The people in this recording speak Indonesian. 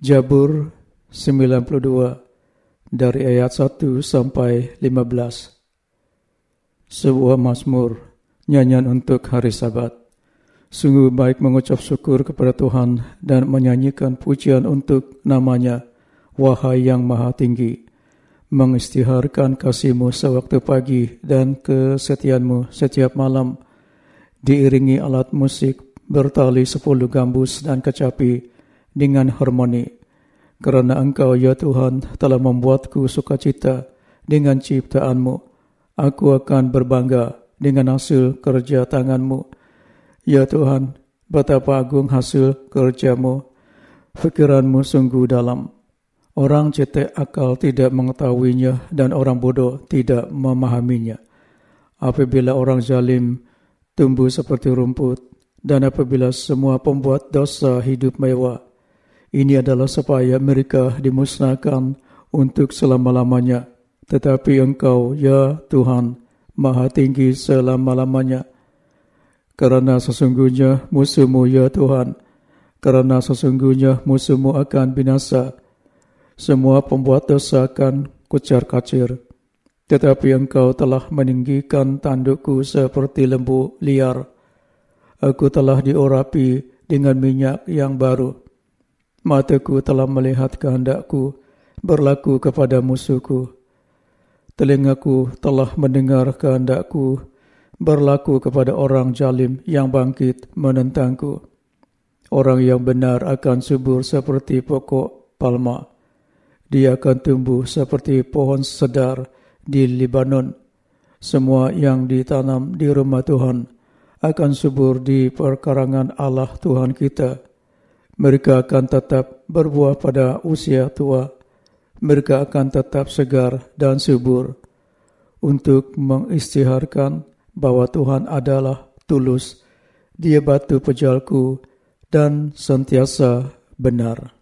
Jabur 92 dari ayat 1 sampai 15. Sebuah mazmur nyanyian untuk hari Sabat. Sungguh baik mengucap syukur kepada Tuhan dan menyanyikan pujian untuk namanya, wahai yang maha tinggi. Mengistiharkan kasihmu sewaktu pagi dan kesetiaanmu setiap malam. Diiringi alat musik bertali sepuluh gambus dan kecapi dengan harmoni. Kerana engkau, ya Tuhan, telah membuatku sukacita dengan ciptaanmu. Aku akan berbangga dengan hasil kerja tanganmu. Ya Tuhan, betapa agung hasil kerjamu. Fikiranmu sungguh dalam. Orang cetek akal tidak mengetahuinya dan orang bodoh tidak memahaminya. Apabila orang zalim tumbuh seperti rumput dan apabila semua pembuat dosa hidup mewah, ini adalah supaya mereka dimusnahkan untuk selama-lamanya. Tetapi engkau, ya Tuhan, maha tinggi selama-lamanya. Karena sesungguhnya musuhmu, ya Tuhan, karena sesungguhnya musuhmu akan binasa. Semua pembuat dosa akan kucar kacir. Tetapi engkau telah meninggikan tandukku seperti lembu liar. Aku telah diurapi dengan minyak yang baru. Mataku telah melihat kehendakku berlaku kepada musuhku. Telingaku telah mendengar kehendakku berlaku kepada orang jalim yang bangkit menentangku. Orang yang benar akan subur seperti pokok palma. Dia akan tumbuh seperti pohon sedar di Libanon. Semua yang ditanam di rumah Tuhan akan subur di perkarangan Allah Tuhan kita mereka akan tetap berbuah pada usia tua. Mereka akan tetap segar dan subur untuk mengistiharkan bahwa Tuhan adalah tulus. Dia batu pejalku dan sentiasa benar.